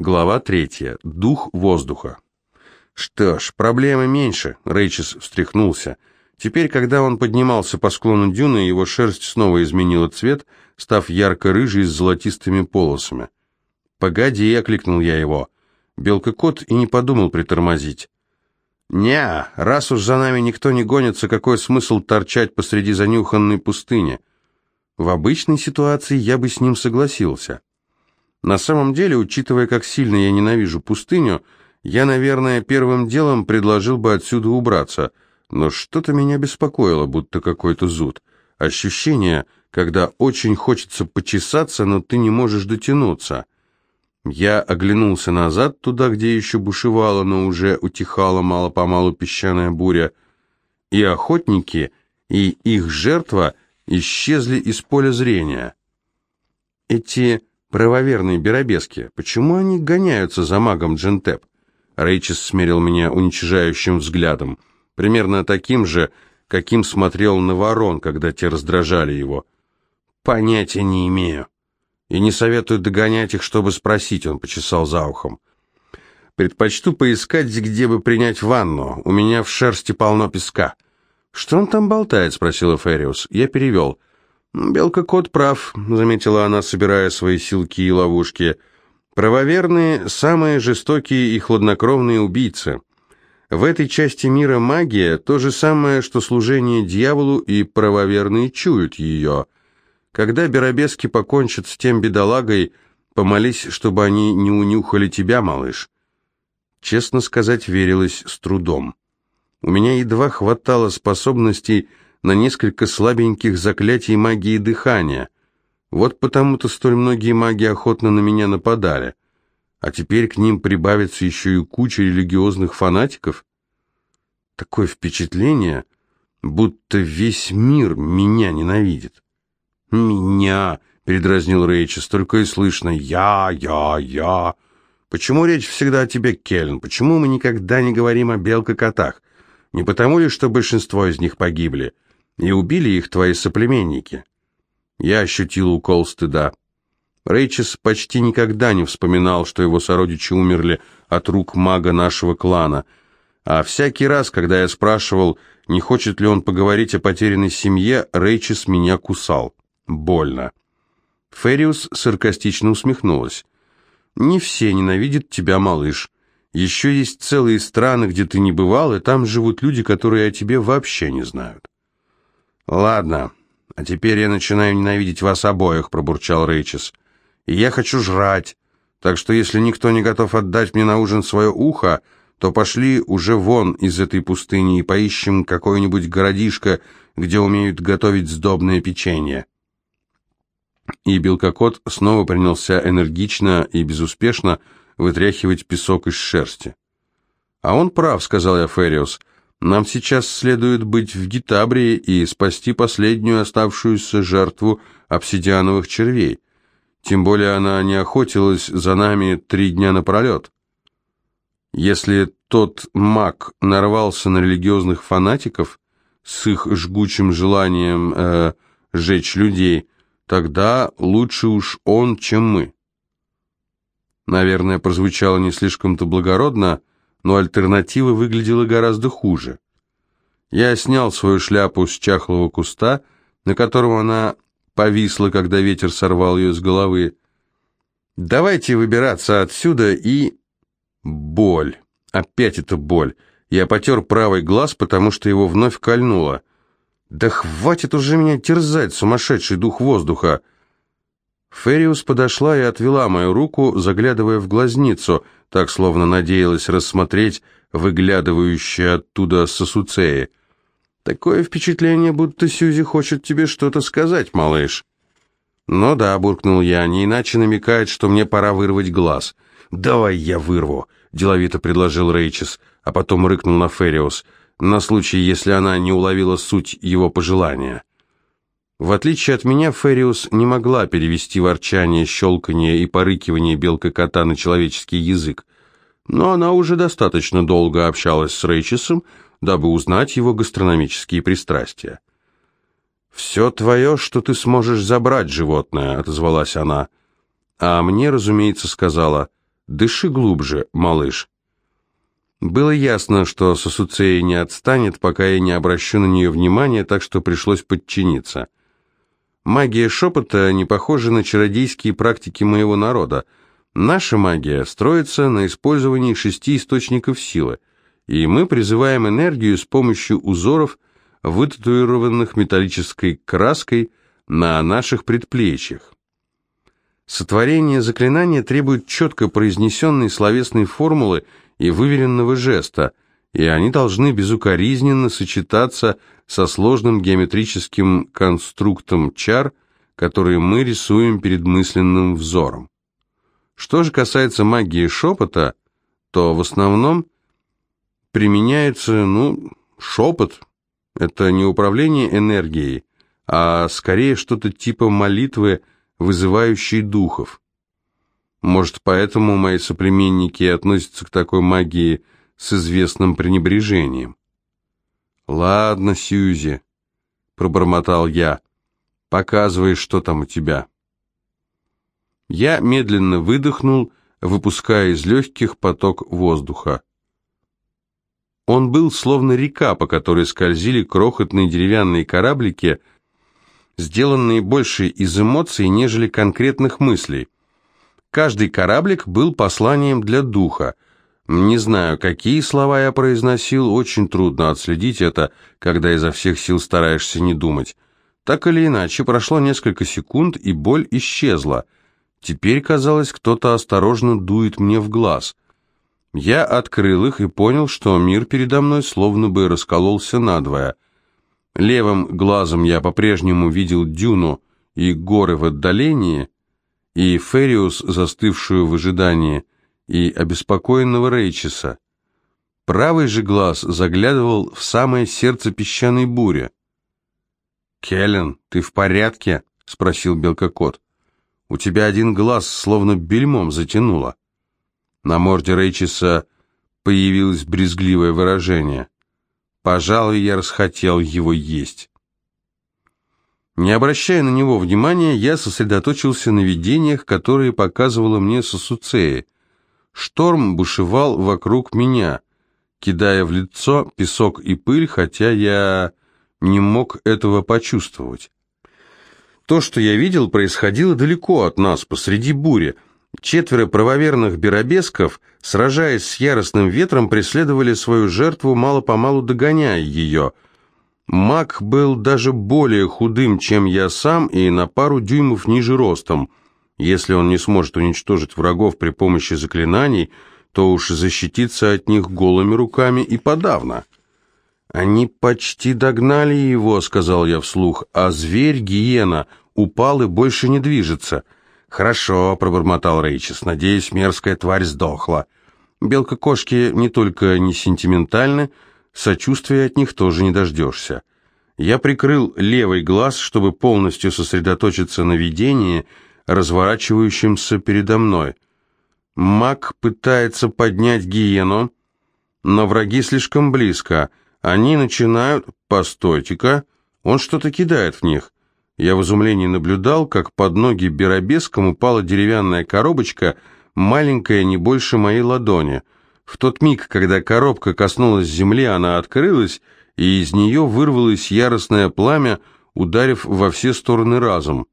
Глава третья. Дух воздуха. Что ж, проблемы меньше, Рейчес встряхнулся. Теперь, когда он поднимался по склону дюны, его шерсть снова изменила цвет, став ярко-рыжей с золотистыми полосами. «Погоди», — окликнул я его. Белка-кот и не подумал притормозить. «Не, раз уж за нами никто не гонится, какой смысл торчать посреди занюханной пустыни?» В обычной ситуации я бы с ним согласился. На самом деле, учитывая, как сильно я ненавижу пустыню, я, наверное, первым делом предложил бы отсюда убраться, но что-то меня беспокоило, будто какой-то зуд. Ощущение, когда очень хочется почесаться, но ты не можешь дотянуться. Я оглянулся назад, туда, где еще бушевала, но уже утихала мало-помалу песчаная буря, и охотники, и их жертва исчезли из поля зрения. Эти правоверные беробески, почему они гоняются за магом Джентеп? Рейчес смерил меня уничижающим взглядом, примерно таким же, каким смотрел на ворон, когда те раздражали его. Понятия не имею. И не советую догонять их, чтобы спросить, он почесал за ухом. Предпочту поискать, где бы принять ванну. У меня в шерсти полно песка. Что он там болтает, спросила Фериус. Я перевел. «Белка-кот прав», — заметила она, собирая свои силки и ловушки. «Правоверные — самые жестокие и хладнокровные убийцы. В этой части мира магия — то же самое, что служение дьяволу, и правоверные чуют ее. Когда Беробески покончат с тем бедолагой, помолись, чтобы они не унюхали тебя, малыш». Честно сказать, верилось с трудом. У меня едва хватало способностей на несколько слабеньких заклятий магии дыхания. Вот потому-то столь многие маги охотно на меня нападали. А теперь к ним прибавится еще и куча религиозных фанатиков. Такое впечатление, будто весь мир меня ненавидит. «Меня!» — передразнил Рейчес, только и слышно «я, я, я». «Почему речь всегда о тебе, Кельн? Почему мы никогда не говорим о белкокотах? Не потому ли, что большинство из них погибли?» И убили их твои соплеменники. Я ощутил укол стыда. Рейчес почти никогда не вспоминал, что его сородичи умерли от рук мага нашего клана, а всякий раз, когда я спрашивал, не хочет ли он поговорить о потерянной семье, Рейчес меня кусал. Больно. Фериус саркастично усмехнулась. «Не все ненавидят тебя, малыш. Еще есть целые страны, где ты не бывал, и там живут люди, которые о тебе вообще не знают». «Ладно, а теперь я начинаю ненавидеть вас обоих», — пробурчал Рейчес. «И я хочу жрать, так что если никто не готов отдать мне на ужин свое ухо, то пошли уже вон из этой пустыни и поищем какое-нибудь городишко, где умеют готовить сдобное печенье». И Белкокот снова принялся энергично и безуспешно вытряхивать песок из шерсти. «А он прав», — сказал я Фериус, — нам сейчас следует быть в Гитабрии и спасти последнюю оставшуюся жертву обсидиановых червей. Тем более она не охотилась за нами три дня напролет. Если тот маг нарвался на религиозных фанатиков с их жгучим желанием э, жечь людей, тогда лучше уж он, чем мы. Наверное, прозвучало не слишком-то благородно, но альтернатива выглядела гораздо хуже. Я снял свою шляпу с чахлого куста, на котором она повисла, когда ветер сорвал ее с головы. «Давайте выбираться отсюда и...» Боль. Опять эта боль. Я потер правый глаз, потому что его вновь кольнуло. «Да хватит уже меня терзать, сумасшедший дух воздуха!» Фериус подошла и отвела мою руку, заглядывая в глазницу, так словно надеялась рассмотреть выглядывающие оттуда сосуцеи. «Такое впечатление, будто Сьюзи хочет тебе что-то сказать, малыш». «Ну да», — буркнул я, — «не иначе намекает, что мне пора вырвать глаз». «Давай я вырву», — деловито предложил Рейчес, а потом рыкнул на Фериус, на случай, если она не уловила суть его пожелания. В отличие от меня, Фериус не могла перевести ворчание, щелканье и порыкивание белка-кота на человеческий язык, но она уже достаточно долго общалась с Рейчесом, дабы узнать его гастрономические пристрастия. «Все твое, что ты сможешь забрать, животное», — отозвалась она. А мне, разумеется, сказала, Дыши глубже, малыш. Было ясно, что Сосуцея не отстанет, пока я не обращу на нее внимания, так что пришлось подчиниться. Магия шепота не похожа на чародейские практики моего народа. Наша магия строится на использовании шести источников силы, и мы призываем энергию с помощью узоров, вытатуированных металлической краской на наших предплечьях. Сотворение заклинания требует четко произнесенной словесной формулы и выверенного жеста, и они должны безукоризненно сочетаться со сложным геометрическим конструктом чар, которые мы рисуем перед мысленным взором. Что же касается магии шепота, то в основном применяется, ну, шепот. Это не управление энергией, а скорее что-то типа молитвы, вызывающей духов. Может, поэтому мои соплеменники относятся к такой магии с известным пренебрежением. «Ладно, Сьюзи», — пробормотал я, — «показывай, что там у тебя». Я медленно выдохнул, выпуская из легких поток воздуха. Он был словно река, по которой скользили крохотные деревянные кораблики, сделанные больше из эмоций, нежели конкретных мыслей. Каждый кораблик был посланием для духа. Не знаю, какие слова я произносил, очень трудно отследить это, когда изо всех сил стараешься не думать. Так или иначе, прошло несколько секунд, и боль исчезла. Теперь, казалось, кто-то осторожно дует мне в глаз. Я открыл их и понял, что мир передо мной словно бы раскололся надвое. Левым глазом я по-прежнему видел дюну и горы в отдалении, и Фериус, застывшую в ожидании, и обеспокоенного Рейчеса. Правый же глаз заглядывал в самое сердце песчаной бури. «Келлен, ты в порядке?» — спросил Белкокот. «У тебя один глаз словно бельмом затянуло». На морде Рейчеса появилось брезгливое выражение. «Пожалуй, я расхотел его есть». Не обращая на него внимания, я сосредоточился на видениях, которые показывала мне Сосуцея. Шторм бушевал вокруг меня, кидая в лицо песок и пыль, хотя я не мог этого почувствовать. То, что я видел, происходило далеко от нас, посреди бури. Четверо правоверных беробесков, сражаясь с яростным ветром, преследовали свою жертву, мало-помалу догоняя ее – Маг был даже более худым, чем я сам, и на пару дюймов ниже ростом. Если он не сможет уничтожить врагов при помощи заклинаний, то уж защититься от них голыми руками и подавно. «Они почти догнали его», — сказал я вслух, — «а зверь, гиена, упал и больше не движется». «Хорошо», — пробормотал Рейчес, — «надеюсь, мерзкая тварь сдохла». Белка-кошки не только не сентиментальны, — Сочувствия от них тоже не дождешься. Я прикрыл левый глаз, чтобы полностью сосредоточиться на видении, разворачивающемся передо мной. Маг пытается поднять гиену, но враги слишком близко. Они начинают... Постойте-ка, он что-то кидает в них. Я в изумлении наблюдал, как под ноги Беробеском упала деревянная коробочка, маленькая, не больше моей ладони — в тот миг, когда коробка коснулась земли, она открылась, и из нее вырвалось яростное пламя, ударив во все стороны разом.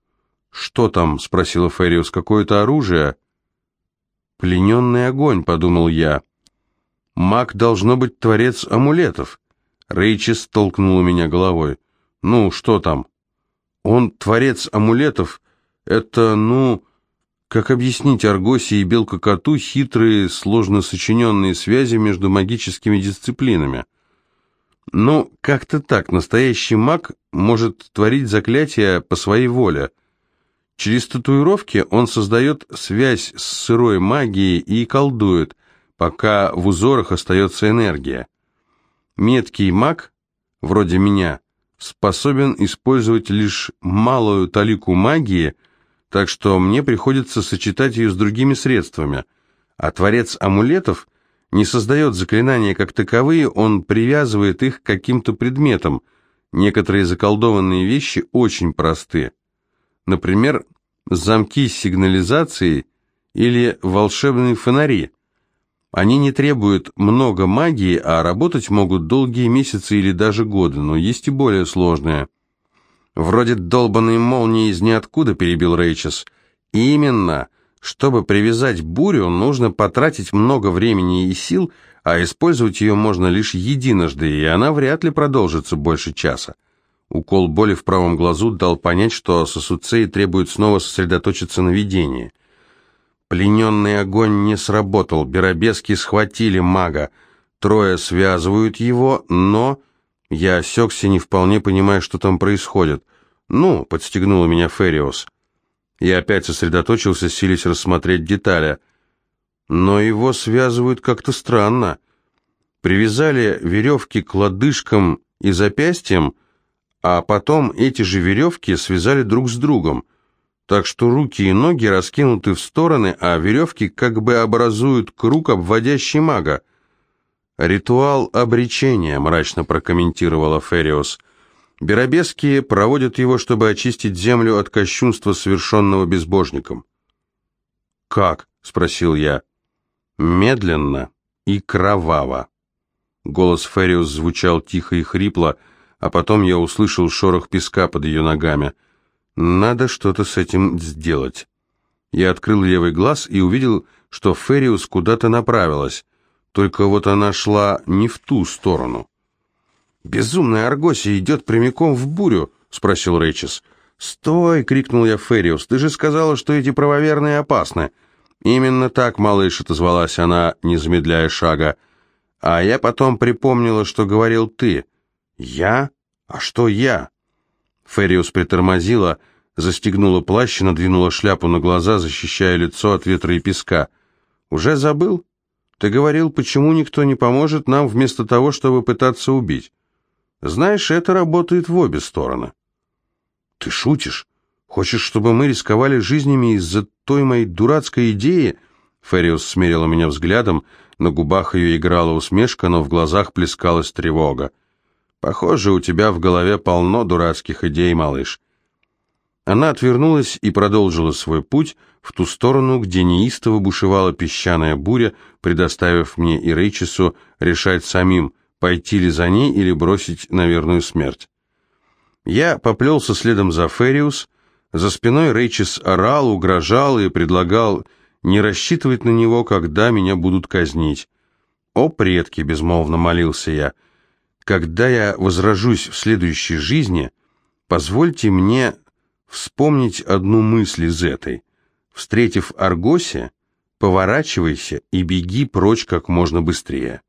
«Что там?» — спросила Фериус. «Какое-то оружие?» «Плененный огонь», — подумал я. «Маг должно быть творец амулетов». Рейчес толкнула меня головой. «Ну, что там?» «Он творец амулетов. Это, ну...» Как объяснить Аргосе и Белка-коту хитрые, сложно сочиненные связи между магическими дисциплинами? Ну, как-то так, настоящий маг может творить заклятия по своей воле. Через татуировки он создает связь с сырой магией и колдует, пока в узорах остается энергия. Меткий маг, вроде меня, способен использовать лишь малую талику магии – так что мне приходится сочетать ее с другими средствами. А творец амулетов не создает заклинания как таковые, он привязывает их к каким-то предметам. Некоторые заколдованные вещи очень просты. Например, замки с сигнализацией или волшебные фонари. Они не требуют много магии, а работать могут долгие месяцы или даже годы, но есть и более сложные. Вроде долбанной молнии из ниоткуда, перебил Рейчес. Именно. Чтобы привязать бурю, нужно потратить много времени и сил, а использовать ее можно лишь единожды, и она вряд ли продолжится больше часа. Укол боли в правом глазу дал понять, что Сосуцей требует снова сосредоточиться на видении. Плененный огонь не сработал, Беробески схватили мага. Трое связывают его, но... Я осекся, не вполне понимая, что там происходит. «Ну», — подстегнула меня Фериос. Я опять сосредоточился, силясь рассмотреть детали. Но его связывают как-то странно. Привязали веревки к лодыжкам и запястьям, а потом эти же веревки связали друг с другом, так что руки и ноги раскинуты в стороны, а веревки как бы образуют круг, обводящий мага. «Ритуал обречения», — мрачно прокомментировала Фериос. «Беробеские проводят его, чтобы очистить землю от кощунства, совершенного безбожником». «Как?» — спросил я. «Медленно и кроваво». Голос Фериус звучал тихо и хрипло, — а потом я услышал шорох песка под ее ногами. Надо что-то с этим сделать. Я открыл левый глаз и увидел, что Фериус куда-то направилась, только вот она шла не в ту сторону. «Безумная Аргосия идет прямиком в бурю», — спросил Рейчес. «Стой!» — крикнул я Фериус. «Ты же сказала, что эти правоверные опасны». «Именно так, малыш», — отозвалась она, не замедляя шага. «А я потом припомнила, что говорил ты». «Я? А что я?» Фериус притормозила, застегнула плащ и надвинула шляпу на глаза, защищая лицо от ветра и песка. «Уже забыл? Ты говорил, почему никто не поможет нам вместо того, чтобы пытаться убить. Знаешь, это работает в обе стороны». «Ты шутишь? Хочешь, чтобы мы рисковали жизнями из-за той моей дурацкой идеи?» Фериус смерила меня взглядом, на губах ее играла усмешка, но в глазах плескалась тревога. Похоже, у тебя в голове полно дурацких идей, малыш. Она отвернулась и продолжила свой путь в ту сторону, где неистово бушевала песчаная буря, предоставив мне и Рейчесу решать самим, пойти ли за ней или бросить на верную смерть. Я поплелся следом за Фериус, за спиной Рейчес орал, угрожал и предлагал не рассчитывать на него, когда меня будут казнить. «О, предки!» — безмолвно молился я — когда я возражусь в следующей жизни, позвольте мне вспомнить одну мысль из этой. Встретив Аргосе, поворачивайся и беги прочь как можно быстрее.